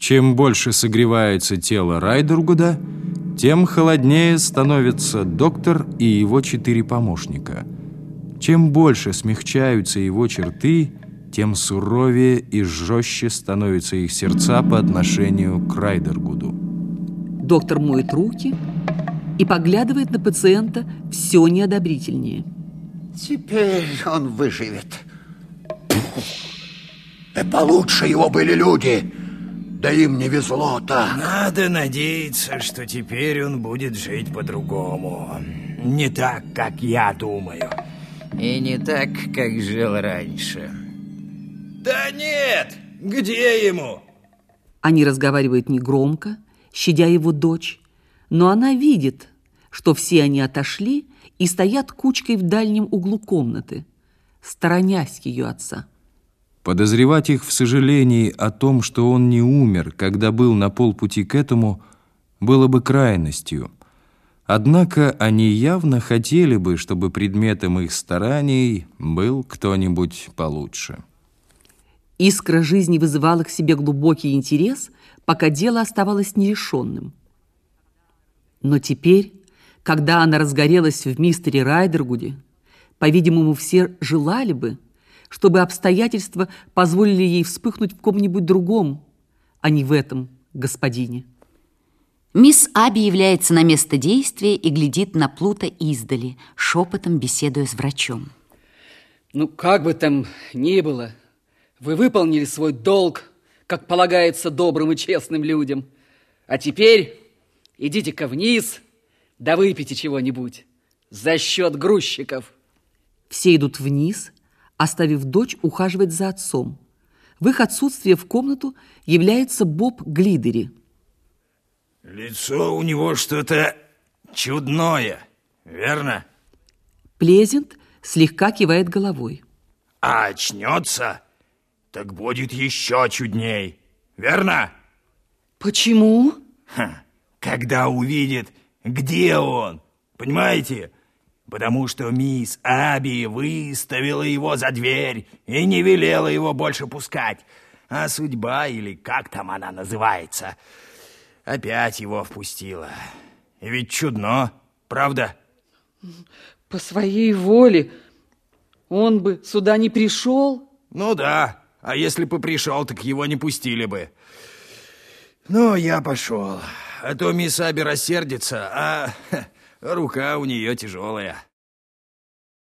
Чем больше согревается тело Райдергуда, тем холоднее становится доктор и его четыре помощника. Чем больше смягчаются его черты, тем суровее и жестче становятся их сердца по отношению к Райдергуду. Доктор моет руки и поглядывает на пациента все неодобрительнее. Теперь он выживет. И получше его были люди. Да им не везло так. Надо надеяться, что теперь он будет жить по-другому. Не так, как я думаю. И не так, как жил раньше. Да нет! Где ему? Они разговаривают негромко, щадя его дочь, но она видит, что все они отошли и стоят кучкой в дальнем углу комнаты, сторонясь ее отца. Подозревать их в сожалении о том, что он не умер, когда был на полпути к этому, было бы крайностью. Однако они явно хотели бы, чтобы предметом их стараний был кто-нибудь получше. Искра жизни вызывала к себе глубокий интерес, пока дело оставалось нерешенным. Но теперь, когда она разгорелась в мистере Райдергуде, по-видимому, все желали бы, чтобы обстоятельства позволили ей вспыхнуть в ком-нибудь другом, а не в этом господине. Мисс Аби является на место действия и глядит на Плута издали, шепотом беседуя с врачом. Ну, как бы там ни было, вы выполнили свой долг, как полагается добрым и честным людям. А теперь идите-ка вниз, да выпейте чего-нибудь за счет грузчиков. Все идут вниз, оставив дочь ухаживать за отцом. В их отсутствие в комнату является Боб Глидери. Лицо у него что-то чудное, верно? Плезент слегка кивает головой. А очнется, так будет еще чудней, верно? Почему? Ха, когда увидит, где он, понимаете? Потому что мисс Аби выставила его за дверь и не велела его больше пускать. А судьба, или как там она называется, опять его впустила. И ведь чудно, правда? По своей воле он бы сюда не пришел? Ну да, а если бы пришел, так его не пустили бы. Ну, я пошел, а то мисс Аби рассердится, а рука у нее тяжелая.